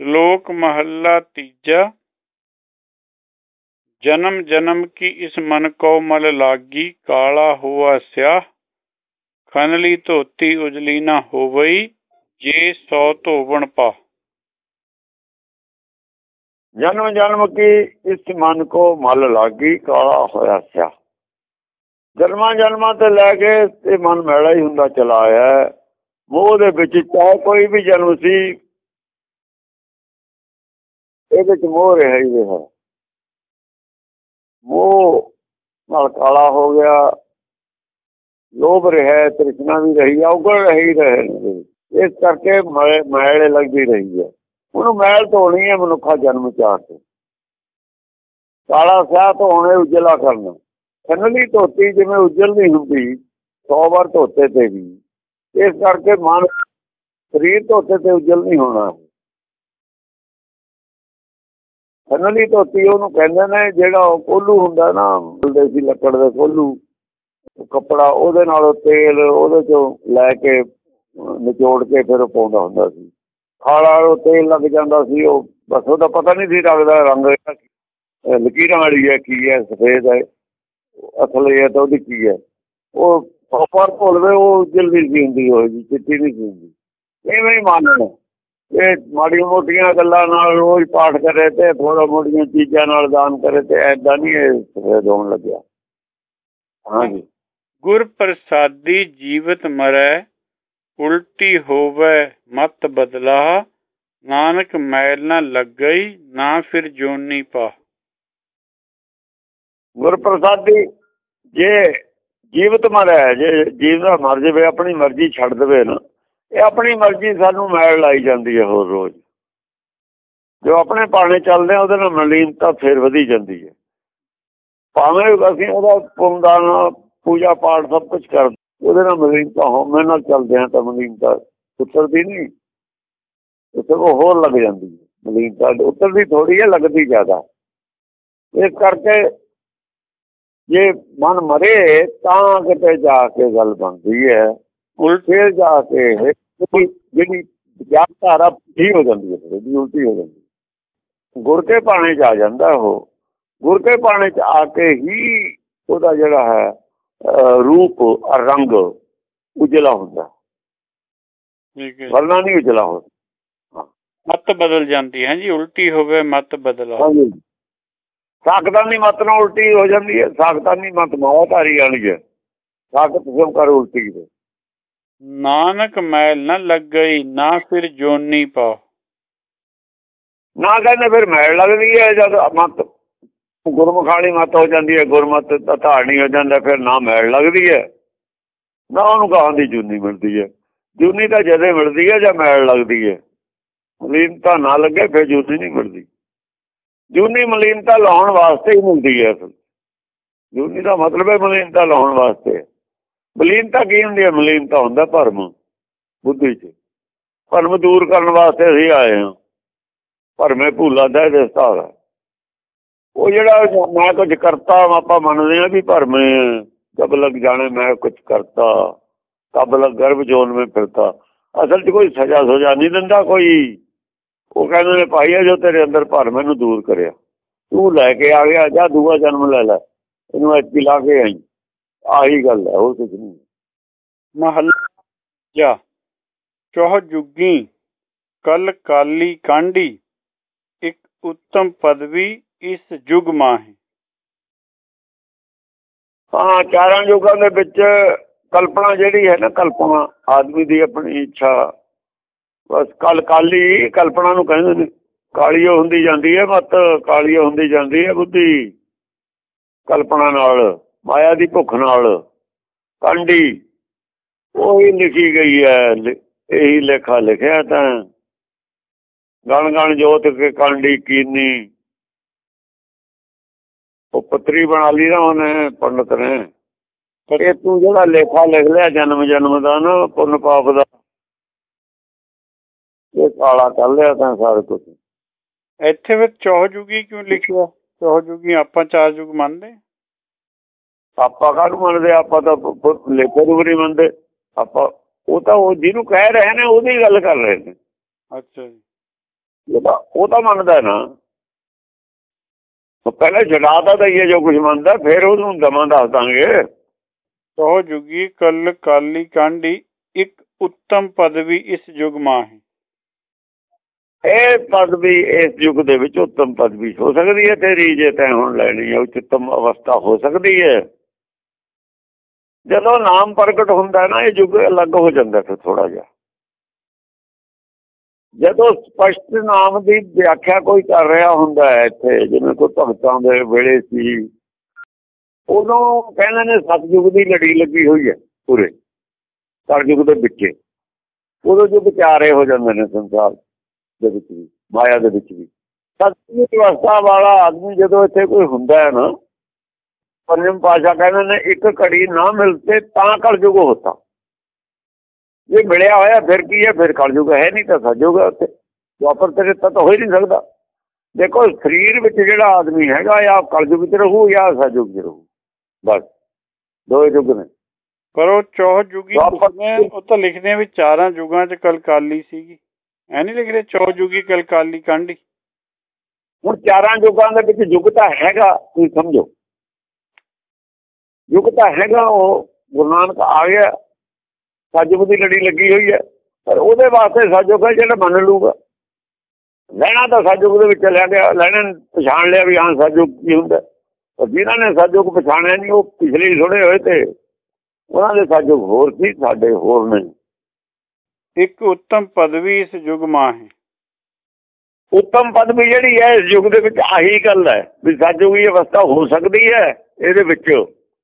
ਸ਼ਲੋਕ ਮਹੱਲਾ ਤੀਜਾ। ਜਨਮ ਜਨਮ ਕੀ ਇਸ ਮਨ ਕੋ ਮਲ ਲਾਗੀ, ਕਾਲਾ ਹੋਆ ਸਿਆ ਖਨਲੀ ਧੋਤੀ ਉਜਲੀ ਨਾ ਹੋਵਈ, ਜੇ ਸੋ ਧੋਵਣ ਪਾ ਜਨਮ ਜਨਮ ਕੀ ਇਸ ਮਨ ਕੋ ਮਲ ਲਾਗੀ, ਕਾਲਾ ਹੋਇਆ ਸਿਆ ਜਨਮਾਂ ਜਨਮਾਂ ਤੇ ਲੈ ਕੇ ਇਹ ਮਨ ਮੈਲਾ ਹੀ ਹੁੰਦਾ ਚਲਾ ਆਇਆ। ਮੋਹ ਦੇ ਵਿੱਚ ਚਾਹੇ ਕੋਈ ਵੀ ਜਨਮ ਸੀ ਇਹਦੇ ਵਿੱਚ ਮੋਹ ਰਿਹਾ ਹੀ ਰਿਹਾ। ਮੋਹ ਨਾਲ ਕਾਲਾ ਹੋ ਗਿਆ। ਲੋਭ ਰਿਹਾ, ਤ੍ਰਿਸ਼ਨਾ ਵੀ ਰਹੀ ਆ ਉਗੜ ਰਹੀ ਰਹੇ ਇਸ ਕਰਕੇ ਮੈਲ ਲੱਗਦੀ ਰਹੀ ਹੈ ਉਹਨੂੰ ਮੈਲ ਧੋਣੀ ਹੈ ਮਨੁੱਖਾ ਜਨਮ ਚਾਰ ਕੇ ਕਾਲਾ ਸਿਆਹ ਧੋਣੇ ਉਜਲਾ ਕਰਨਾ। ਖੰਡਲੀ ਧੋਤੀ ਜਿਵੇਂ ਉਜਲ ਨਹੀਂ ਹੁੰਦੀ 100 ਵਾਰ ਧੋਤੇ ਤੇ ਵੀ। ਇਸ ਕਰਕੇ ਮਨ ਸਰੀਰ ਧੋਤੇ ਤੇ ਉਜਲ ਨਹੀਂ ਹੋਣਾ। ਖੰਡਲੀ ਧੋਤੀ ਉਹਨੂੰ ਕਹਿੰਦੇ ਨੇ, ਜਿਹੜਾ ਕੋਲੂ ਹੁੰਦਾ ਨਾ ਬੁਲਦੇ ਸੀ ਲੱਕੜ ਦੇ ਕੋਲੂ ਕੱਪੜਾ ਉਹਦੇ ਨਾਲ ਤੇਲ ਉਹਦੇ ਚੋਂ ਲੈ ਕੇ ਨਿਚੋੜ ਕੇ ਫਿਰ ਪਾਉਂਦਾ ਹੁੰਦਾ ਸੀ। ਖਾਲਾ ਉਹ ਤੇਲ ਲੱਗ ਜਾਂਦਾ ਸੀ, ਉਹ ਬਸ ਉਹਦਾ ਪਤਾ ਨਹੀਂ ਸੀ ਲੱਗਦਾ ਰੰਗ ਲਕੀਰਾਂ ਵਾਲੀ ਹੈ, ਕੀ ਹੈ, ਸਫੇਦ ਹੈ, ਅਸਲ ਇਹ ਤਾਂ ਉਹਦੀ ਕੀ ਹੈ। ਉਹ ਪ੍ਰੋਪਰ ਭੁੱਲਵੇ ਉਹ ਜਲਦੀ ਸੀ ਹੁੰਦੀ ਹੋਈ ਚਿੱਟੀ ਨਹੀਂ ਸੀ ਹੁੰਦੀ। ਐਵੇਂ ਹੀ ਮੰਨਣਾ। ਇਹ ਮਾੜੀਆਂ ਮੋਟੀਆਂ ਗੱਲਾਂ ਨਾਲ ਰੋਜ਼ ਪਾਠ ਕਰੇ ਤੇ ਥੋੜਾ ਮੋਟੀਆਂ ਚੀਜ਼ਾਂ ਨਾਲ ਦਾਨ ਕਰੇ ਤੇ ਐਦਾਂ ਨਹੀਂ ਇਹ ਸਫੇਦ ਹੋਣ ਲੱਗਿਆ। ਹਾਂਜੀ। ਗੁਰ ਪ੍ਰਸਾਦੀ ਜੀਵਤ ਮਰੈ ਉਲਟੀ ਹੋਵੇ ਮਤ ਬਦਲਾ ਨਾਨਕ ਮੈਲ ਨਾ ਲੱਗਈ ਨਾ ਫਿਰ ਜੋਨੀ ਪਾ। ਗੁਰ ਪ੍ਰਸਾਦੀ ਜੇ ਜੀਵਤ ਮਰੈ ਜੇ ਜੀਵ ਦਾ ਮਰ ਜਵੇ ਆਪਣੀ ਮਰਜ਼ੀ ਛੱਡ ਦੇਵੇ ਨਾ। ਇਹ ਆਪਣੀ ਮਰਜ਼ੀ ਸਾਨੂੰ ਮੈਲ ਲਾਈ ਜਾਂਦੀ ਹੈ ਹੋਰ ਰੋਜ਼। ਜੋ ਆਪਣੇ ਪਾਣੇ ਚੱਲਦੇ ਆ, ਉਹਦੇ ਨਾਲ ਮਲੀਨਤਾ ਫੇਰ ਵਧੀ ਜਾਂਦੀ ਹੈ। ਭਾਵੇਂ ਅਸੀਂ ਉਹਦਾ ਪੁੰਦਾਨ ਪੂਜਾ ਪਾਠ ਸਭ ਕੁਝ ਕਰ ਉਹਦੇ ਨਾਲ ਮਲੀਨਤਾ ਹੋਵੇ ਨਾਲ ਚੱਲਦੇ ਆ ਤਾਂ ਮਲੀਨਤਾ ਉਤਰਦੀ ਨਹੀਂ। ਉੱਥੇ ਉਹ ਹੋਰ ਲੱਗ ਜਾਂਦੀ ਹੈ ਮਲੀਨਤਾ ਉਤਰਦੀ ਥੋੜੀ ਹੈ, ਲੱਗਦੀ ਜ਼ਿਆਦਾ। ਇਸ ਕਰਕੇ ਜੇ ਮਨ ਮਰੇ, ਤਾਂ ਕਿਤੇ ਜਾ ਕੇ ਗੱਲ ਬਣਦੀ ਹੈ। ਉਲਟੇ ਜਾ ਕੇ ਜਿਹੜੀ ਵਿਚਾਰਧਾਰਾ ਠੀਕ ਹੋ ਜਾਂਦੀ ਹੈ ਜਿਹੜੀ ਉਲਟੀ ਹੋ ਜਾਂਦੀ ਗੁਰ ਕੇ ਪਾਣੇ ਚ ਆ ਜਾਂਦਾ ਉਹ। ਗੁਰ ਕੇ ਪਾਣੇ ਚ ਆ ਕੇ ਹੀ ਉਹਦਾ ਜਿਹੜਾ ਹੈ ਰੂਪ ਰੰਗ ਉਜਲਾ ਹੁੰਦਾ। ਠੀਕ ਹੈ ਵਰਨਾ ਨਹੀਂ ਉਜਲਾ ਹੁੰਦਾ ਮਤ ਬਦਲ ਜਾਂਦੀ ਹੈ ਜੀ ਉਲਟੀ ਹੋਵੇ ਮਤ ਬਦਲਾ ਸਾਖਤਾਨੀ ਮਤ ਨਾਲ ਉਲਟੀ ਹੋ ਜਾਂਦੀ ਹੈ ਸਾਖਤਾਨੀ ਮਤ ਮਾਵਾਧਾਰੀ ਵਾਲੀ ਹੈ। ਸਾਖਤ ਜਿਉ ਕਰ ਉਲਟੀ ਦੇ ਨਾਨਕ ਮੈਲ ਨਾ ਲੱਗਈ, ਨਾ ਫਿਰ ਜੋਨੀ ਪਾ ਨਾ ਕਹਿੰਦੇ ਫਿਰ ਮੈਲ ਲੱਗਦੀ ਹੈ, ਜਦ ਮਤ ਗੁਰਮੁਖਾਲੀ ਮਤ ਹੋ ਜਾਂਦੀ ਹੈ, ਗੁਰਮਤ ਧਾਰਨੀ ਹੋ ਜਾਂਦਾ, ਫਿਰ ਨਾ ਮੈਲ ਲੱਗਦੀ ਹੈ। ਨਾ ਉਹਨੂੰ ਕਹਾਂ ਦੀ ਜੂਨੀ ਮਿਲਦੀ ਹੈ। ਜੂਨੀ ਤਾਂ ਜਦੇ ਮਿਲਦੀ ਹੈ, ਜਾਂ ਮੈਲ ਲੱਗਦੀ ਹੈ। ਮਲੀਨਤਾ ਨਾ ਲੱਗੇ, ਫਿਰ ਜੂਨੀ ਨਹੀਂ ਮਿਲਦੀ। ਜੂਨੀ ਮਲੀਨਤਾ ਲਾਉਣ ਵਾਸਤੇ ਹੀ ਮਿਲਦੀ ਹੈ। ਜੂਨੀ ਦਾ ਮਤਲਬ ਹੈ ਮਲੀਨਤਾ ਲਾਉਣ ਵਾਸਤੇ। ਮਲੀਨਤਾ ਕੀ ਹੁੰਦੀ ਹੈ? ਮਲੀਨਤਾ ਹੁੰਦਾ ਭਰਮ, ਬੁੱਧੀ 'ਚ। ਭਰਮ ਦੂਰ ਕਰਨ ਵਾਸਤੇ ਅਸੀਂ ਆਏ ਹਾਂ। ਭਰਮੇ ਭੂਲਾ ਦਾ ਦਸਤਾਰ ਉਹ ਜਿਹੜਾ ਮੈਂ ਕੁਝ ਕਰਤਾ ਆਪਾਂ ਮੰਨਦੇ ਆ ਵੀ ਭਰਮੇ ਕਬ ਲੱਗ ਜਾਣੇ ਮੈਂ ਕੁਝ ਕਰਤਾ ਕਬ ਲੱਗ ਗਰਭ ਜੋਨ ਵਿੱਚ ਫਿਰਤਾ। ਅਸਲ 'ਚ ਕੋਈ ਸਜ਼ਾ ਸੁਜਾ ਨਹੀਂ ਦਿੰਦਾ ਕੋਈ। ਉਹ ਕਹਿੰਦੇ ਨੇ, ਭਾਈ ਜੋ ਤੇਰੇ ਅੰਦਰ ਭਰਮ ਨੂੰ ਦੂਰ ਕਰਿਆ। ਤੂੰ ਲੈ ਕੇ ਆ ਗਿਆ, ਜਾਂ ਦੂਆ ਜਨਮ ਲੈ ਲੈ। ਇਹਨੂੰ ਇੱਥੇ ਲਾ ਕੇ ਆਈ। ਆਹੀ ਗੱਲ ਹੈ ਉਹ ਕੁਝ ਨਹੀਂ। ਮਹੱਲਾ ਚੋਹ ਜੁਗੀ ਕਲ ਕਾਲੀ ਕਾਂਡੀ ਇੱਕ ਉੱਤਮ ਪਦਵੀ ਇਸ ਯੁਗ ਮਾਹੀ। ਹਾਂ ਚਾਰਾਂ ਯੁਗਾਂ ਦੇ ਵਿੱਚ ਕਲਪਨਾ ਜਿਹੜੀ ਹੈ ਨਾ ਕਲਪਨਾ ਆਦਮੀ ਦੀ ਆਪਣੀ ਇੱਛਾ। ਬਸ ਕਲ ਕਾਲੀ ਕਲਪਨਾ ਨੂੰ ਕਹਿੰਦੇ ਨੇ ਕਾਲੀ ਹੁੰਦੀ ਜਾਂਦੀ ਹੈ ਮਤ ਕਾਲੀ ਹੁੰਦੀ ਜਾਂਦੀ ਹੈ ਬੁੱਧੀ। ਕਲਪਨਾ ਨਾਲ। ਮਾਇਆ ਦੀ ਭੁੱਖ ਨਾਲ ਕੰਡੀ ਉਹੀ ਲਿਖੀ ਗਈ ਹੈ ਇਹੀ ਲੇਖਾ ਲਿਖਿਆ ਤਾਂ। ਗਣ ਗਣ ਜੋਤ ਕੇ ਕਾਂਡੀ ਕੀਨੀ। ਉਹ ਪੱਤਰੀ ਬਣਾ ਲਈ ਨਾ ਉਹਨੇ ਪੰਡਤ ਨੇ। ਇਹ ਤੂੰ ਜਿਹੜਾ ਲੇਖਾ ਲਿਖ ਲਿਆ ਜਨਮ ਜਨਮ ਦਾ ਨਾ ਪੁੰਨ ਪਾਪ ਦਾ। ਇਹ ਕਾਲਾ ਕਰ ਲਿਆ ਤਾਂ ਸਾਰਾ ਕੁਝ ਇੱਥੇ ਵਿੱਚ ਚੌਹਜੁਗੀ ਕਿਉਂ ਲਿਖਿਆ ਚੌਹਜੁਗੀ ਆਪਾਂ ਚਾਰ ਯੁਗ ਮੰਨਦੇ। ਆਪਾਂ ਕਾਹਨੂੰ ਮੰਨਦੇ? ਆਪਾਂ ਤਾਂ ਲੇਖੇ ਨੂੰ ਨਹੀਂ ਮੰਨਦੇ। ਆਪਾਂ ਉਹ ਤਾਂ ਉਹ ਜਿਹਨੂੰ ਕਹਿ ਰਹੇ ਨੇ ਉਹਦੀ ਗੱਲ ਕਰ ਰਹੇ ਨੇ। ਅੱਛਾ ਜੀ। ਉਹ ਤਾਂ ਮੰਨਦਾ ਨਾ। ਉਹ ਪਹਿਲਾਂ ਛਡਾਤਾ ਦਈਏ ਜੋ ਕੁਝ ਮੰਨਦਾ ਫਿਰ ਉਹਨੂੰ ਦਮਾਂ ਦੱਸ ਦਾਂਗੇ। ਕਹੋ ਜੁਗੀ ਕਲ ਕਾਲੀ ਕਾਂਡੀ ਇੱਕ ਉੱਤਮ ਪਦਵੀ ਇਸ ਯੁਗ ਮਾਂ ਹੈ ਇਹ ਪਦਵੀ ਇਸ ਯੁੱਗ ਦੇ ਵਿੱਚ ਉੱਤਮ ਪਦਵੀ ਹੋ ਸਕਦੀ ਹੈ ਤੇਰੀ ਜੇ ਤੈਂ ਹੁਣ ਲੈਣੀ ਹੈ ਉੱਤਮ ਅਵਸਥਾ ਹੋ ਸਕਦੀ ਹੈ। ਜਦੋਂ ਨਾਮ ਪ੍ਰਗਟ ਹੁੰਦਾ ਨਾ, ਇਹ ਯੁੱਗ ਅਲੱਗ ਹੋ ਜਾਂਦਾ ਫਿਰ ਥੋੜਾ ਜਿਹਾ। ਜਦੋਂ ਸਪਸ਼ਟ ਨਾਮ ਦੀ ਵਿਆਖਿਆ ਕੋਈ ਕਰ ਰਿਹਾ ਹੁੰਦਾ ਹੈ ਇੱਥੇ, ਜਿਵੇਂ ਕੋਈ ਭਗਤਾਂ ਦੇ ਵੇਲੇ ਸੀ, ਉਦੋਂ ਕਹਿੰਦੇ ਨੇ ਸਤਜੁਗ ਦੀ ਲੜੀ ਲੱਗੀ ਹੋਈ ਹੈ ਪੂਰੇ ਕਲਯੁਗ ਦੇ ਵਿੱਚ। ਉਦੋਂ ਜੋ ਵਿਚਾਰੇ ਹੋ ਜਾਂਦੇ ਨੇ ਸੰਸਾਰ ਦੇ ਵਿੱਚ ਵੀ, ਮਾਇਆ ਦੇ ਵਿੱਚ ਵੀ। ਸਤਜੁਗ ਅਵਸਥਾ ਵਾਲਾ ਆਦਮੀ ਜਦੋਂ ਇੱਥੇ ਕੋਈ ਹੁੰਦਾ ਹੈ ਨਾ ਪੰਜਮ ਪਾਸ਼ਾ ਕਹਿੰਦੇ ਨੇ ਇੱਕ ਘੜੀ ਨਾ ਮਿਲਤੇ ਤਾਂ ਕਲਯੁਗ ਹੁੰਦਾ ਜੇ ਮਿਲਿਆ ਹੋਇਆ ਫਿਰ ਕੀ ਹੈ ਫਿਰ ਕਲਯੁਗ ਹੈ ਨਹੀਂ ਤਾਂ ਸਤਜੁਗ ਹੈ ਉੱਥੇ ਦੁਆਪਰ ਤੇ ਤਾਂ ਹੋ ਹੀ ਨਹੀਂ ਸਕਦਾ ਦੇਖੋ ਸਰੀਰ ਵਿੱਚ ਜਿਹੜਾ ਆਦਮੀ ਹੈਗਾ ਜਾਂ ਕਲਯੁਗ ਵਿੱਚ ਰਹੂ ਜਾਂ ਸਤਜੁਗ ਵਿੱਚ ਰਹੂ ਬਸ ਦੋ ਯੁੱਗ ਨੇ ਪਰ ਉਹ ਚੌਹ ਜੁਗੀ ਉਹ ਤਾਂ ਲਿਖਦੇ ਆ ਵੀ ਚਾਰਾਂ ਯੁਗਾਂ 'ਚ ਕਲਕਾਲੀ ਸੀਗੀ ਐ ਨਹੀਂ ਲਿਖਦੇ ਚੌਹ ਜੁਗੀ ਕਲਕਾਲੀ ਕਾਂਢੀ ਹੁਣ ਚਾਰਾਂ ਯੁਗਾਂ ਦੇ ਵਿੱਚ ਯੁੱਗ ਤਾਂ ਹੈਗਾ ਤੁਸੀਂ ਸਮਝੋ ਯੁੱਗ ਤਾਂ ਹੈਗਾ ਉਹ ਗੁਰੂ ਨਾਨਕ ਆ ਗਿਆ ਸਤਜੁਗ ਦੀ ਲੜੀ ਲੱਗੀ ਹੋਈ ਹੈ ਪਰ ਉਹਦੇ ਵਾਸਤੇ ਸਤਜੁਗ ਹੈ ਜਿਹੜਾ ਮੰਨ ਲੂਗਾ ਲੈਣਾ ਤਾਂ ਸਤਜੁਗ ਦੇ ਵਿੱਚ ਲਿਆ ਗਿਆ ਲੈਣੇ ਪਛਾਣ ਲਿਆ ਵੀ ਹਾਂ ਸਤਜੁਗ ਕੀ ਹੁੰਦਾ। ਪਰ ਜਿਨ੍ਹਾਂ ਨੇ ਸਤਜੁਗ ਪਛਾਣਿਆ ਨਹੀਂ ਉਹ ਪਿਛਲੇ ਥੋੜੇ ਹੋਏ ਤੇ ਉਹਨਾਂ ਦੇ ਸਤਜੁਗ ਹੋਰ ਸੀ ਸਾਡੇ ਹੋਰ ਨਹੀਂ। ਇੱਕ ਉੱਤਮ ਪਦਵੀ ਇਸ ਯੁਗ ਮਾਂ ਹੈ। ਉੱਤਮ ਪਦਵੀ ਜਿਹੜੀ ਹੈ ਇਸ ਯੁੱਗ ਦੇ ਵਿੱਚ ਆਹੀ ਗੱਲ ਹੈ ਵੀ ਸਤਜੁਗੀ ਅਵਸਥਾ ਹੋ ਸਕਦੀ ਹੈ ਇਹਦੇ ਵਿੱਚ।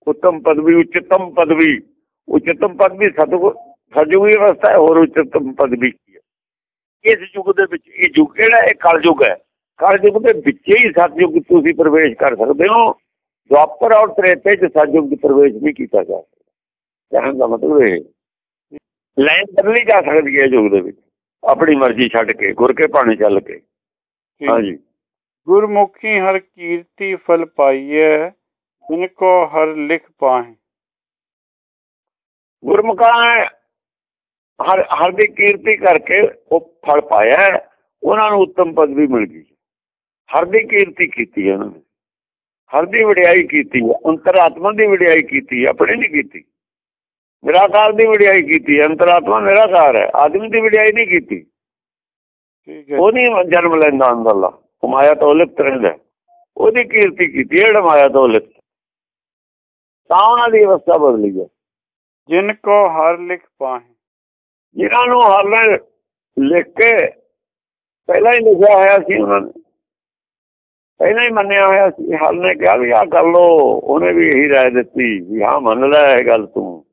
ਉੱਤਮ ਪਦਵੀ ਉਚਤਮ ਪਦਵੀ। ਉਚਤਮ ਪਦਵੀ ਸਤਗੁਰ ਸਤਜੁਗੀ ਅਵਸਥਾ ਹੈ ਹੋਰ ਉਚਤਮ ਪਦਵੀ ਕੀ ਹੈ? ਇਸ ਯੁੱਗ ਦੇ ਵਿੱਚ ਇਹ ਯੁੱਗ ਕਿਹੜਾ ਇਹ ਕਲਯੁਗ ਹੈ। ਕਲਯੁਗ ਦੇ ਵਿੱਚ ਹੀ ਸਤਜੁਗ ਤੁਸੀਂ ਪ੍ਰਵੇਸ਼ ਕਰ ਸਕਦੇ ਹੋ। ਦੁਆਪਰ ਔਰ ਤ੍ਰੇਤੇ ਚ ਸਤਜੁਗ ਦੀ ਪ੍ਰਵੇਸ਼ ਨਹੀਂ ਕੀਤਾ ਜਾ ਸਕਦਾ। ਕਹਿਣ ਦਾ ਮਤਲਬ ਇਹ ਲਾਈਨ ਬਦਲੀ ਜਾ ਸਕਦੀ ਹੈ ਯੁੱਗ ਦੇ ਵਿੱਚ। ਆਪਣੀ ਮਰਜ਼ੀ ਛੱਡ ਕੇ ਗੁਰ ਕੇ ਪਾਣੀ ਚੱਲ ਕੇ। ਹਾਂਜੀ। ਗੁਰਮੁਖੀ ਹਰ ਕੀਰਤੀ ਫਲ ਪਾਈਐ। ਕੋ ਹਰ ਲਿਖ ਪਾਹੇ। ਗੁਰਮੁਖਾਂ ਹਰ ਹਰ ਦੀ ਕੀਰਤੀ ਕਰਕੇ ਉਹ ਫਲ ਪਾਇਆ ਉਹਨਾਂ ਨੂੰ ਉੱਤਮ ਪਦਵੀ ਮਿਲ ਗਈ। ਹਰ ਦੀ ਕੀਰਤੀ ਕੀਤੀ ਉਹਨਾਂ ਨੇ। ਹਰ ਦੀ ਵਡਿਆਈ ਕੀਤੀ ਅੰਤਰਾਤਮਾ ਦੀ ਵਡਿਆਈ ਕੀਤੀ ਆਪਣੀ ਨਹੀਂ ਕੀਤੀ। ਨਿਰਾਕਾਰ ਦੀ ਵਡਿਆਈ ਕੀਤੀ ਅੰਤਰਾਤਮਾ ਨਿਰਾਕਾਰ ਹੈ। ਆਦਮੀ ਦੀ ਵਡਿਆਈ ਨਹੀਂ ਕੀਤੀ। ਠੀਕ ਹੈ। ਉਹ ਨਹੀਂ ਜਨਮ ਲੈਂਦਾ ਅੰਦਰਲਾ। ਮਾਇਆ ਤੋਂ ਲਿਪਤ ਰਹਿੰਦਾ ਉਹਦੀ ਕੀਰਤੀ ਕੀਤੀ ਜਿਹੜਾ ਮਾਇਆ ਤੋਂ ਲਿਪਤ ਤਾਂ ਉਹਨਾਂ ਦੀ ਅਵਸਥਾ ਬਦਲੀ ਹੈ। ਜਿਨ ਕੋ ਹਰ ਲਿਖ ਪਾਹੇ। ਜਿਨ੍ਹਾਂ ਨੂੰ ਹਰ ਲਿਖ ਕੇ ਪਹਿਲਾਂ ਹੀ ਲਿਖਿਆ ਹੋਇਆ ਸੀ ਉਹਨਾਂ ਨੇ। ਪਹਿਲਾਂ ਹੀ ਮੰਨਿਆ ਹੋਇਆ ਸੀ। ਹਰ ਨੇ ਕਿਹਾ ਵੀ ਆ ਕਰ ਲੋ ਉਹਨੇ ਵੀ ਇਹੀ ਰਾਏ ਦਿੱਤੀ ਵੀ ਹਾਂ ਮੰਨ ਲੈ ਇਹ ਗੱਲ ਤੂੰ।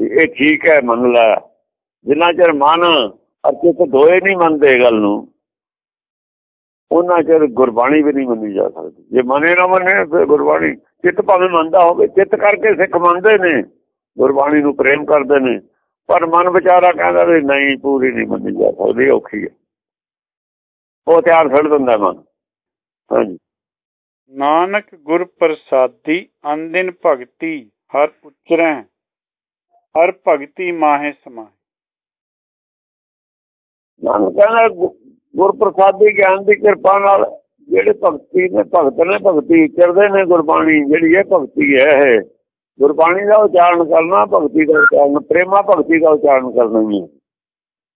ਇਹ ਠੀਕ ਹੈ ਮੰਨ ਲੈ। ਜਿੰਨਾ ਚਿਰ ਮਨ ਅਰਚਿਤ ਦੋਏ ਨਹੀਂ ਮੰਨਦੇ ਗੱਲ ਨੂੰ ਉਹਨਾਂ ਚਿਰ ਗੁਰਬਾਣੀ ਵੀ ਨਹੀਂ ਮੰਨੀ ਜਾ ਸਕਦੀ। ਜੇ ਮਨੇ ਨਾ ਮੰਨੇ ਫਿਰ ਗੁਰਬਾਣੀ ਚਿੱਤ ਭਾਵੇਂ ਮੰਨਦਾ ਹੋਵੇ ਚਿੱਤ ਕਰਕੇ ਸਿੱਖ ਮੰਨਦੇ ਨੇ ਗੁਰਬਾਣੀ ਨੂੰ ਪ੍ਰੇਮ ਕਰਦੇ ਨੇ ਪਰ ਮਨ ਵਿਚਾਰਾ ਕਹਿੰਦਾ ਵੀ ਨਹੀਂ ਪੂਰੀ ਨਹੀਂ ਮੰਨੀ ਜਾ ਸਕਦੀ ਔਖੀ ਹੈ। ਉਹ ਤਿਆਰ ਛੱਡ ਦਿੰਦਾ ਮਨ। ਹਾਂਜੀ। ਨਾਨਕ ਗੁਰ ਪ੍ਰਸਾਦੀ ਅੰਦਿਨ ਭਗਤੀ ਹਰ ਉਚਰੈ ਹਰ ਭਗਤੀ ਮਾਹੇ ਸਮਾਏ ਨਾਨਕ ਕਹਿੰਦਾ ਗੁਰ ਪ੍ਰਸਾਦੀ ਗਿਆਨ ਦੀ ਕਿਰਪਾ ਨਾਲ ਜਿਹੜੇ ਭਗਤੀ ਨੇ, ਭਗਤ ਨੇ ਭਗਤੀ ਕਰਦੇ ਨੇ ਗੁਰਬਾਣੀ, ਜਿਹੜੀ ਇਹ ਭਗਤੀ ਹੈ ਇਹ। ਗੁਰਬਾਣੀ ਦਾ ਉਚਾਰਨ ਕਰਨਾ, ਭਗਤੀ ਦਾ ਉਚਾਰਨ, ਪ੍ਰੇਮਾ ਭਗਤੀ ਦਾ ਉਚਾਰਨ ਕਰਨਾ ਨਹੀਂ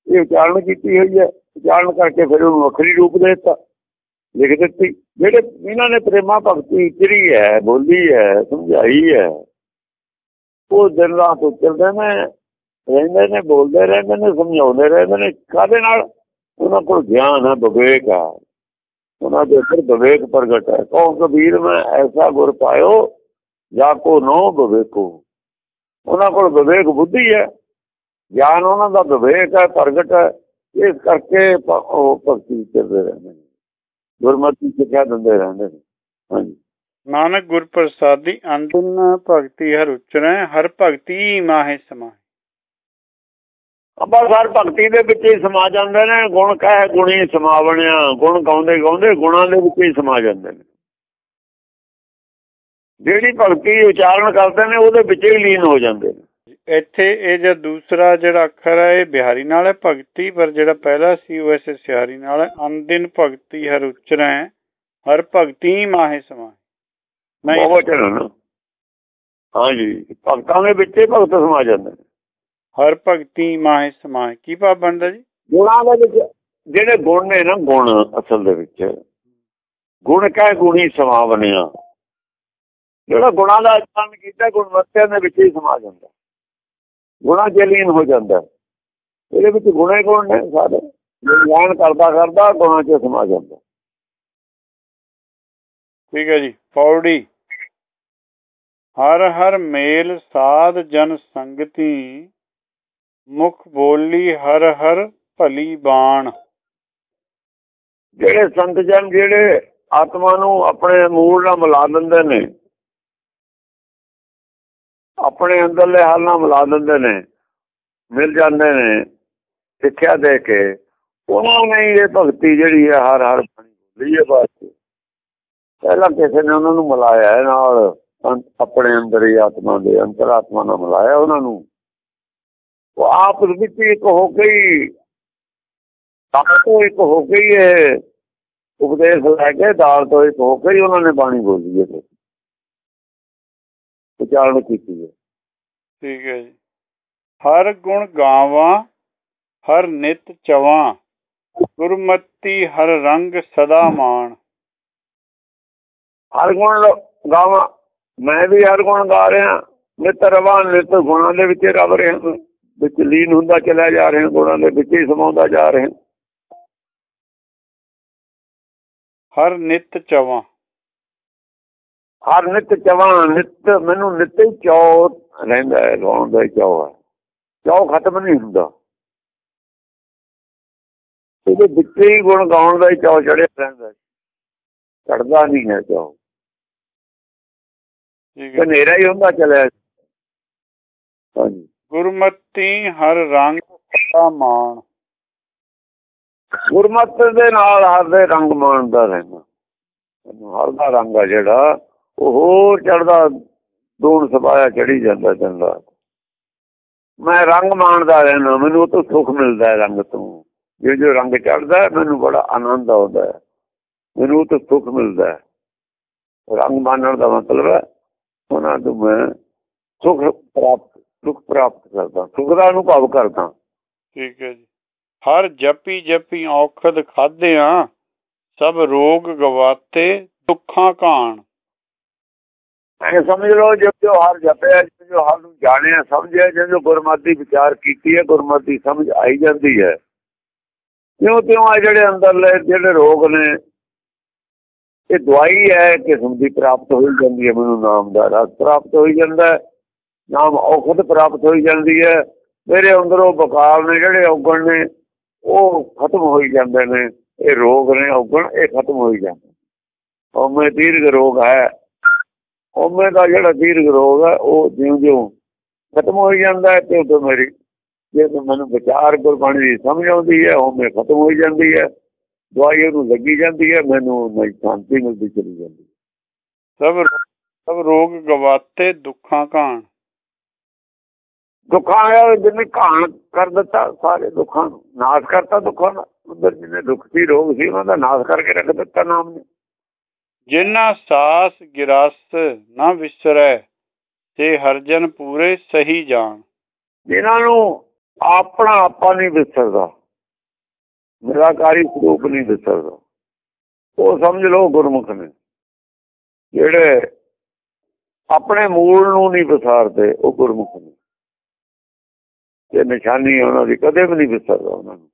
ਇਹ ਉਚਾਰਨ ਕੀਤੀ ਹੋਈ ਹੈ। ਉਚਾਰਨ ਕਰਕੇ ਫਿਰ ਉਹਨੂੰ ਵੱਖਰੀ ਰੂਪ ਦੇ ਦਿੱਤਾ, ਲਿਖ ਦਿੱਤੀ। ਜਿਹੜੇ ਇਹਨਾਂ ਨੇ ਪ੍ਰੇਮਾ ਭਗਤੀ ਉਚਰੀ ਹੈ, ਬੋਲੀ ਹੈ, ਸਮਝਾਈ ਹੈ, ਉਹ ਦਿਨ ਰਾਤ ਉਚਰਦੇ ਨੇ, ਰਹਿੰਦੇ ਨੇ, ਬੋਲਦੇ ਰਹਿੰਦੇ ਨੇ, ਸਮਝਾਉਂਦੇ ਰਹਿੰਦੇ ਨੇ। ਕਾਦੇ ਨਾਲ? ਉਹਨਾਂ ਕੋਲ ਗਿਆਨ ਹੈ, ਵਿਵੇਕ ਹੈ। ਉਹਨਾਂ ਦੇ ਉੱਪਰ ਵਿਵੇਕ ਪ੍ਰਗਟ ਹੈ। ਕਹੋ, ਕਬੀਰ, ਮੈਂ ਐਸਾ ਗੁਰ ਪਾਇਓ ਜਾਂ ਕੋ ਨੋ ਵਿਵੇਕੋ। ਉਹਨਾਂ ਕੋਲ ਵਿਵੇਕ ਬੁੱਧੀ ਹੈ। ਗਿਆਨ ਉਹਨਾਂ ਦਾ ਵਿਵੇਕ ਹੈ, ਪ੍ਰਗਟ ਹੈ। ਇਸ ਕਰਕੇ ਉਹ ਭਗਤੀ ਕਰਦੇ ਰਹਿੰਦੇ ਨੇ। ਗੁਰਮਤਿ ਸਿੱਖਿਆ ਦਿੰਦੇ ਰਹਿੰਦੇ ਨੇ। ਹਾਂਜੀ। ਨਾਨਕ ਗੁਰ ਪ੍ਰਸਾਦੀ ਅੰਦਨ ਭਗਤੀ ਹਰ ਉਚਰੈ, ਹਰ ਭਗਤੀ ਮਾਹੇ ਸਮਾਏ ਅੱਬਾ ਸਰ ਭਗਤੀ ਦੇ ਵਿੱਚ ਹੀ ਸਮਾ ਜਾਂਦੇ ਨੇ ਗੁਣ ਕਹਿ ਗੁਣੀ ਸਮਾਵਣਿਆ ਗੁਣ ਗਾਉਂਦੇ ਗਾਉਂਦੇ ਗੁਣਾਂ ਦੇ ਵਿੱਚ ਹੀ ਸਮਾ ਜਾਂਦੇ ਨੇ। ਜਿਹੜੀ ਭਗਤੀ ਉਚਾਰਨ ਕਰਦੇ ਨੇ ਉਹਦੇ ਵਿੱਚ ਹੀ ਲੀਨ ਹੋ ਜਾਂਦੇ ਨੇ। ਇੱਥੇ ਇਹ ਜਿਹੜਾ ਦੂਸਰਾ ਜਿਹੜਾ ਅੱਖਰ ਹੈ ਇਹ ਬਿਹਾਰੀ ਨਾਲ ਹੈ ਭਗਤੀ ਪਰ ਜਿਹੜਾ ਪਹਿਲਾ ਸੀ ਉਹ ਐਸੇ ਸਿਹਾਰੀ ਨਾਲ ਹੈ। ਅਨਦਿਨ ਭਗਤੀ ਹਰ ਉਚਰੈ ਹਰ ਭਗਤੀ ਮਾਹੇ ਸਮਾਏ ਮੈਂ ਉਹ ਵਚਨ ਨਾ। ਹਾਂਜੀ ਭਗਤਾਂ ਦੇ ਵਿੱਚ ਹੀ ਭਗਤ ਸਮਾ ਜਾਂਦੇ ਨੇ। ਹਰ ਭਗਤੀ ਮਾਹੇ ਸਮਾਏ ਕੀ ਭਾਵ ਬਣਦਾ ਜੀ? ਗੁਣਾਂ ਦੇ ਵਿੱਚ ਜਿਹੜੇ ਗੁਣ ਨੇ ਨਾ ਗੁਣ ਅਸਲ ਦੇ ਵਿੱਚ। ਗੁਣ ਕਹੇ ਗੁਣੀ ਸਮਾ ਬਣਿਆ ਜਿਹੜਾ ਗੁਣਾਂ ਦਾ ਅਚਾਨ ਕੀਤਾ ਗੁਣਵੱਤਿਆਂ ਦੇ ਵਿੱਚ ਹੀ ਸਮਾ ਜਾਂਦਾ। ਗੁਣਾ ਜਲੀਨ ਹੋ ਜਾਂਦਾ। ਇਹਦੇ ਵਿੱਚ ਗੁਣੇ ਗੁਣ ਨੇ ਸਾਰੇ। ਗਿਆਨ ਕਰਦਾ ਕਰਦਾ ਗੁਣਾਂ 'ਚ ਸਮਾ ਜਾਂਦਾ। ਠੀਕ ਹੈ ਜੀ ਪੌੜੀ। ਹਰ ਹਰ ਮੇਲ ਸਾਧ ਜਨ ਸੰਗਤੀ। ਮੁਖ ਬੋਲੀ ਹਰ ਹਰ ਭਲੀ ਬਾਣ। ਜਿਹੜੇ ਸੰਤ ਜਨ ਜਿਹੜੇ ਆਤਮਾ ਨੂੰ ਆਪਣੇ ਮੂਲ ਨਾਲ ਮਿਲਾ ਦਿੰਦੇ ਨੇ, ਆਪਣੇ ਅੰਦਰਲੇ ਹਾਲ ਨਾਲ ਮਿਲਾ ਦਿੰਦੇ ਨੇ, ਮਿਲ ਜਾਂਦੇ ਨੇ, ਸਿੱਖਿਆ ਦੇ ਕੇ, ਉਹਨਾਂ ਨੇ ਇਹ ਭਗਤੀ ਜਿਹੜੀ ਹੈ ਹਰ ਹਰ ਬੋਲੀ ਹੈ ਬਸ। ਪਹਿਲਾਂ ਕਿਸੇ ਨੇ ਉਹਨਾਂ ਨੂੰ ਮਿਲਾਇਆ ਨਾਲ ਆਪਣੇ ਅੰਦਰ ਹੀ ਆਤਮਾ ਦੇ, ਅੰਤਰਾਤਮਾ ਨਾਲ ਮਿਲਾਇਆ ਉਹਨਾਂ ਨੂੰ। ਉਹ ਆਪ ਵਿੱਚ ਇੱਕ ਹੋ ਗਈ। ਤਾਂ ਤੋਂ ਇੱਕ ਹੋ ਗਈ ਹੈ ਉਪਦੇਸ਼ ਲੈ ਕੇ ਦਾਲ ਤੋਂ ਇੱਕ ਹੋ ਗਈ ਉਹਨਾਂ ਨੇ ਬਾਣੀ ਬੋਲੀ ਹੈ ਉਚਾਰਨ ਕੀਤੀ ਹੈ ਠੀਕ ਹੈ ਜੀ। ਹਰ ਗੁਣ ਗਾਵਾਂ ਹਰ ਨਿਤ ਚਵਾਂ ਗੁਰਮਤੀ ਹਰ ਰੰਗ ਸਦਾ ਮਾਣ। ਹਰ ਗੁਣ ਗਾਵਾਂ ਮੈਂ ਵੀ ਹਰ ਗੁਣ ਗਾ ਰਿਹਾ। ਨਿਤ ਰਵਾਂ ਨਿਤ ਗੁਣਾਂ ਦੇ ਵਿੱਚ ਰਵ ਰਿਹਾ। ਵਿੱਚ ਲੀਨ ਹੁੰਦਾ ਚਲਾ ਜਾ ਰਿਹਾ ਗੁਣਾਂ ਦੇ ਵਿੱਚ ਹੀ ਸਮਾਉਂਦਾ ਜਾ ਰਿਹਾ ਹਰ ਨਿਤ ਚਵਾਂ। ਹਰ ਨਿਤ ਚਵਾਂ ਨਿਤ ਮੈਨੂੰ ਨਿਤ ਹੀ ਚੌ ਰਹਿੰਦਾ ਹੈ ਗਾਉਣ ਦਾ ਚੌ ਹੈ। ਚੌ ਖਤਮ ਨਹੀਂ ਹੁੰਦਾ। ਇਹਦੇ ਵਿੱਚ ਹੀ ਗੁਣ ਗਾਉਣ ਦਾ ਚੌ ਚੜਿਆ ਰਹਿੰਦਾ ਚੜਦਾ ਨਹੀਂ ਹੈ ਚੌ। ਠੀਕ ਹੈ। ਹਨੇਰਾ ਹੀ ਹੁੰਦਾ ਚਲਿਆ। ਹਾਂਜੀ। ਗੁਰਮਤੀ ਹਰ ਰੰਗ ਸਦਾ ਮਾਣ। ਗੁਰਮਤ ਦੇ ਨਾਲ ਹਰ ਦੇ ਰੰਗ ਮਾਣਦਾ ਰਹਿੰਦਾ। ਹਰ ਦਾ ਰੰਗ ਆ ਜਿਹੜਾ, ਉਹ ਹੋਰ ਚੜਦਾ ਦੂਣ ਸਪਾਇਆ ਚੜੀ ਜਾਂਦਾ ਚੰਗਾ ਮੈਂ ਰੰਗ ਮਾਣਦਾ ਰਹਿਣਾ ਮੈਨੂੰ ਉਹ ਤੋਂ ਸੁੱਖ ਮਿਲਦਾ ਹੈ ਰੰਗ ਤੋਂ। ਜੇ ਜੋ ਰੰਗ ਚੜਦਾ ਮੈਨੂੰ ਬੜਾ ਆਨੰਦ ਆਉਂਦਾ ਹੈ। ਮੈਨੂੰ ਉਹ ਤੋਂ ਸੁੱਖ ਮਿਲਦਾ ਹੈ। ਰੰਗ ਮਾਨਣ ਦਾ ਮਤਲਬ ਹੈ, ਉਹਨਾਂ ਤੋਂ ਮੈਂ ਸੁਖ ਪ੍ਰਾਪਤ ਸੁੱਖ ਪ੍ਰਾਪਤ ਕਰਦਾ ਸੁੱਖ ਦਾ ਅਨੁਭਵ ਕਰਦਾ। ਠੀਕ ਹੈ ਜੀ। ਹਰ ਜਪੀ ਜਪੀ ਔਖਦ ਖਾਦਿਆਂ ਸਭ ਰੋਗ ਗਵਾਤੇ ਦੁੱਖਾਂ ਕਾਣ। ਐ ਸਮਝ ਲਓ ਜੋ ਜੋ ਹਰ ਜਪਿਆ ਜੋ ਹਰ ਨੂੰ ਜਾਣਿਆ ਸਮਝਿਆ ਜੋ ਗੁਰਮਤਿ ਵਿਚਾਰ ਕੀਤੀ ਹੈ ਗੁਰਮਤਿ ਸਮਝ ਆਈ ਜਾਂਦੀ ਹੈ। ਕਿਉਂ ਕਿਉਂ ਆ ਜਿਹੜੇ ਅੰਦਰਲੇ ਜਿਹੜੇ ਰੋਗ ਨੇ? ਇਹ ਦਵਾਈ ਹੈ ਕਿਸਮ ਦੀ ਪ੍ਰਾਪਤ ਹੋਈ ਜਾਂਦੀ ਹੈ ਮੈਨੂੰ ਨਾਮ ਦਾ ਰਸ ਪ੍ਰਾਪਤ ਹੋਈ ਜਾਂਦਾ ਹੈ। ਨਾਮ ਔਖਦ ਪ੍ਰਾਪਤ ਹੋਈ ਜਾਂਦੀ ਹੈ। ਮੇਰੇ ਅੰਦਰੋਂ ਬਕਾਲ ਨੇ ਜਿਹੜੇ ਔਗਣ ਨੇ, ਉਹ ਖਤਮ ਹੋਈ ਜਾਂਦੇ ਨੇ। ਇਹ ਰੋਗ ਨੇ ਔਗਣ, ਇਹ ਖਤਮ ਹੋਈ ਜਾਂਦੇ ਹਉਮੈ ਦੀਰਘ ਰੋਗ ਹੈ। ਹਉਮੈ ਦਾ ਜਿਹੜਾ ਦੀਰਘ ਰੋਗ ਹੈ, ਉਹ ਜਿਉਂ ਜਿਉਂ ਖਤਮ ਹੋਈ ਜਾਂਦਾ ਹੈ ਤੇ ਉਦੋਂ ਮੇਰੀ ਜੇ ਮੈਨੂੰ ਵਿਚਾਰ ਗੁਰਬਾਣੀ ਦੀ ਸਮਝ ਆਉਂਦੀ ਹੈ ਹਉਮੈ ਖਤਮ ਹੋਈ ਜਾਂਦੀ ਹੈ। ਦਵਾਈ ਉਹਨੂੰ ਲੱਗੀ ਜਾਂਦੀ ਹੈ, ਮੈਨੂੰ ਨਹੀਂ ਸ਼ਾਂਤੀ ਮਿਲਦੀ ਚਲੀ ਜਾਂਦੀ ਸਭ ਸਭ ਰੋਗ ਗਵਾਤੇ ਦੁੱਖਾਂ ਕਾਣ ਦੁੱਖਾਂ ਦਾ ਜਿੰਨੇ ਘਾਣ ਕਰ ਦਿੱਤਾ ਸਾਰੇ ਦੁੱਖਾਂ ਨੂੰ ਨਾਸ਼ ਕਰਤਾ ਦੁੱਖਾਂ ਦਾ ਅੰਦਰ ਜਿੰਨੇ ਦੁੱਖ ਸੀ ਰੋਗ ਸੀ ਉਹਨਾਂ ਦਾ ਨਾਸ਼ ਕਰਕੇ ਰੱਖ ਦਿੱਤਾ ਨਾਮ ਨੇ। ਜਿਨ੍ਹਾਂ ਸਾਸ ਗਿਰਸ ਨਾ ਵਿਸਰੈ ਤੇ ਹਰਜਨ ਪੂਰੇ ਸਹੀ ਜਾਣ। ਜਿਨ੍ਹਾਂ ਨੂੰ ਆਪਣਾ ਆਪਾ ਨਹੀਂ ਵਿਸਰਦਾ ਨਿਰਾਕਾਰੀ ਸਰੂਪ ਨਹੀਂ ਵਿਸਰਦਾ ਉਹ ਸਮਝ ਲਓ ਗੁਰਮੁਖ ਨੇ। ਜਿਹੜੇ ਆਪਣੇ ਮੂਲ ਨੂੰ ਨਹੀਂ ਵਿਸਾਰਦੇ ਉਹ ਗੁਰਮੁਖ ਨੇ। ਤੇ ਨਿਸ਼ਾਨੀ ਉਹਨਾਂ ਦੀ ਕਦੇ ਵੀ ਨਹੀਂ ਵਿਸਰਦਾ ਉਹਨਾਂ ਨੂੰ।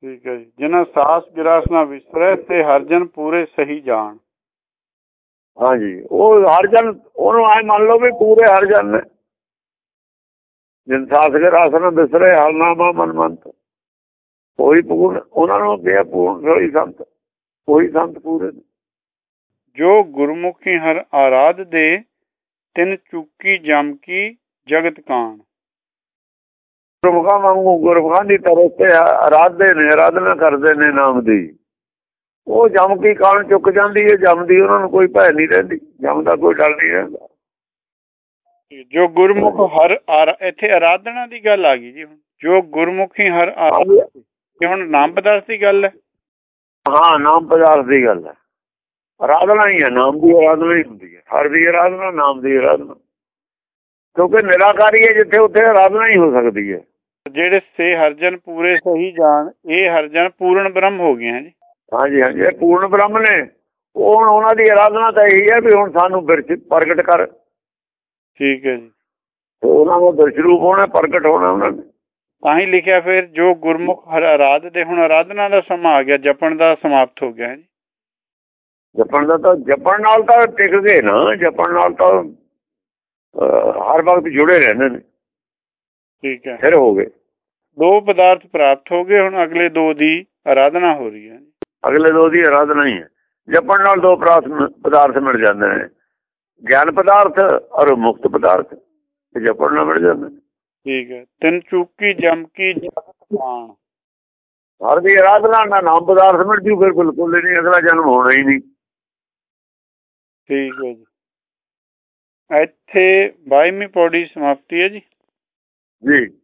ਠੀਕ ਹੈ ਜੀ। ਜਿਨ੍ਹਾਂ ਸਾਸ ਗਿਰਾਸ ਨਾ ਵਿਸਰੈ ਤੇ ਹਰਜਨ ਪੂਰੇ ਸਹੀ ਜਾਣ। ਹਾਂਜੀ ਉਹ ਹਰਜਨ ਉਹਨੂੰ ਐ ਮੰਨ ਲਓ ਵੀ ਪੂਰੇ ਹਰਜਨ ਨੇ। ਜਿਨ ਸਾਸ ਗਿਰਾਸ ਨਾ ਵਿਸਰੇ ਹਲਨਾਮਾ ਮਨਮੰਤ। ਕੋਈ ਪੂਰਨ ਉਹਨਾਂ ਨੂੰ ਕਿਹਾ ਪੂਰਨ ਹੋਈ ਸੰਤ। ਕੋਈ ਸੰਤ ਪੂਰੇ ਜੋ ਗੁਰਮੁਖੀ ਹਰ ਆਰਾਧ ਦੇ ਤਿਨ ਚੁੱਕੀ ਜਮ ਕੀ ਜਗਤ ਕਾਣ। ਗੁਰਮੁਖਾਂ ਵਾਂਗੂ ਗੁਰਮੁਖਾਂ ਦੀ ਤਰਫ ਤੇ ਆਰਾਧਦੇ ਨੇ ਆਰਾਧਨਾ ਕਰਦੇ ਨੇ ਨਾਮ ਦੀ। ਉਹ ਜਮ ਕੀ ਕਾਣ ਚੁੱਕ ਜਾਂਦੀ ਹੈ ਜਮ ਦੀ ਉਹਨਾਂ ਨੂੰ ਕੋਈ ਭੈ ਨਹੀਂ ਰਹਿੰਦੀ ਜਮ ਦਾ ਕੋਈ ਡਰ ਨਹੀਂ ਰਹਿੰਦਾ। ਜੋ ਗੁਰਮੁਖ ਹਰ ਇੱਥੇ ਆਰਾਧਨਾ ਦੀ ਗੱਲ ਆ ਗਈ ਜੀ ਹੁਣ। ਜੋ ਗੁਰਮੁਖੀ ਹਰ ਇਹ ਹੁਣ ਨਾਮ ਪਦਾਰਥ ਦੀ ਗੱਲ ਹੈ। ਹਾਂ ਨਾਮ ਪਦਾਰਥ ਦੀ ਗੱਲ ਹੈ। ਆਰਾਧਨਾ ਹੀ ਹੈ ਨਾਮ ਦੀ ਆਰਾਧਨਾ ਹੀ ਹੁੰਦੀ ਹੈ। ਹਰ ਦੀ ਆਰਾਧਨਾ ਨਾਮ ਦੀ ਆਰਾਧਨਾ ਕਿਉਂਕਿ ਨਿਰਾਕਾਰੀ ਹੈ ਜਿੱਥੇ ਉੱਥੇ ਆਰਾਧਨਾ ਹੀ ਹੋ ਸਕਦੀ ਹੈ। ਜਿਹੜੇ ਸੇ ਹਰਜਨ ਪੂਰੇ ਸਹੀ ਜਾਣ ਇਹ ਹਰਜਨ ਪੂਰਨ ਬ੍ਰਹਮ ਹੋ ਗਏ ਹਨ ਜੀ। ਹਾਂਜੀ ਹਾਂਜੀ ਇਹ ਪੂਰਨ ਬ੍ਰਹਮ ਨੇ। ਉਹ ਹੁਣ ਉਹਨਾਂ ਦੀ ਆਰਾਧਨਾ ਤਾਂ ਇਹੀ ਹੈ ਵੀ ਹੁਣ ਸਾਨੂੰ ਬਿਰਚ ਪ੍ਰਗਟ ਕਰ। ਠੀਕ ਹੈ ਜੀ। ਉਹਨਾਂ ਦਰਸ਼ ਰੂਪ ਹੋਣਾ ਪ੍ਰਗਟ ਹੋਣਾ ਉਹਨਾਂ ਨੇ ਤਾਂ ਹੀ ਲਿਖਿਆ ਫਿਰ ਜੋ ਗੁਰਮੁਖ ਹਰ ਆਰਾਧ ਦੇ ਹੁਣ ਆਰਾਧਨਾ ਦਾ ਸਮਾਂ ਆ ਗਿਆ ਜਪਣ ਦਾ ਸਮਾਪਤ ਹੋ ਗਿਆ ਜੀ। ਜਪਣ ਦਾ ਤਾਂ ਜਪਣ ਨਾਲ ਤਾਂ ਟਿਕ ਗਏ ਨਾ ਜਪਣ ਨਾਲ ਤਾਂ ਹਰ ਵਕਤ ਜੁੜੇ ਰਹਿੰਦੇ ਨੇ। ਠੀਕ ਹੈ। ਫਿਰ ਹੋ ਗਏ। ਦੋ ਪਦਾਰਥ ਪ੍ਰਾਪਤ ਹੋ ਗਏ ਹੁਣ ਅਗਲੇ ਦੋ ਦੀ ਆਰਾਧਨਾ ਹੋ ਰਹੀ ਹੈ। ਅਗਲੇ ਦੋ ਦੀ ਆਰਾਧਨਾ ਹੀ ਹੈ। ਜਪਣ ਨਾਲ ਦੋ ਪਦਾਰਥ ਮਿਲ ਜਾਂਦੇ ਨੇ। ਗਿਆਨ ਪਦਾਰਥ ਔਰ ਮੁਕਤ ਪਦਾਰਥ ਜਪਣ ਨਾਲ ਮਿਲ ਜਾਂਦੇ ਨੇ। ਠੀਕ ਹੈ। ਤਿੰਨ ਚੂਕੀ ਜਮ ਕੀ ਜਾਣ ਹਰ ਦੀ ਆਰਾਧਨਾ ਨਾਲ ਨਾਮ ਪਦਾਰਥ ਮਿਲ ਜੂ ਫਿਰ ਬਿਲਕੁਲ ਨਹੀਂ ਅਗਲਾ ਜਨਮ ਹੋਣਾ ਹੀ ਨਹੀਂ। ਠੀਕ ਹੈ ਜੀ। ਇੱਥੇ 22ਵੀਂ ਪੌੜੀ ਸਮਾਪਤੀ ਹੈ ਜੀ। ਜੀ।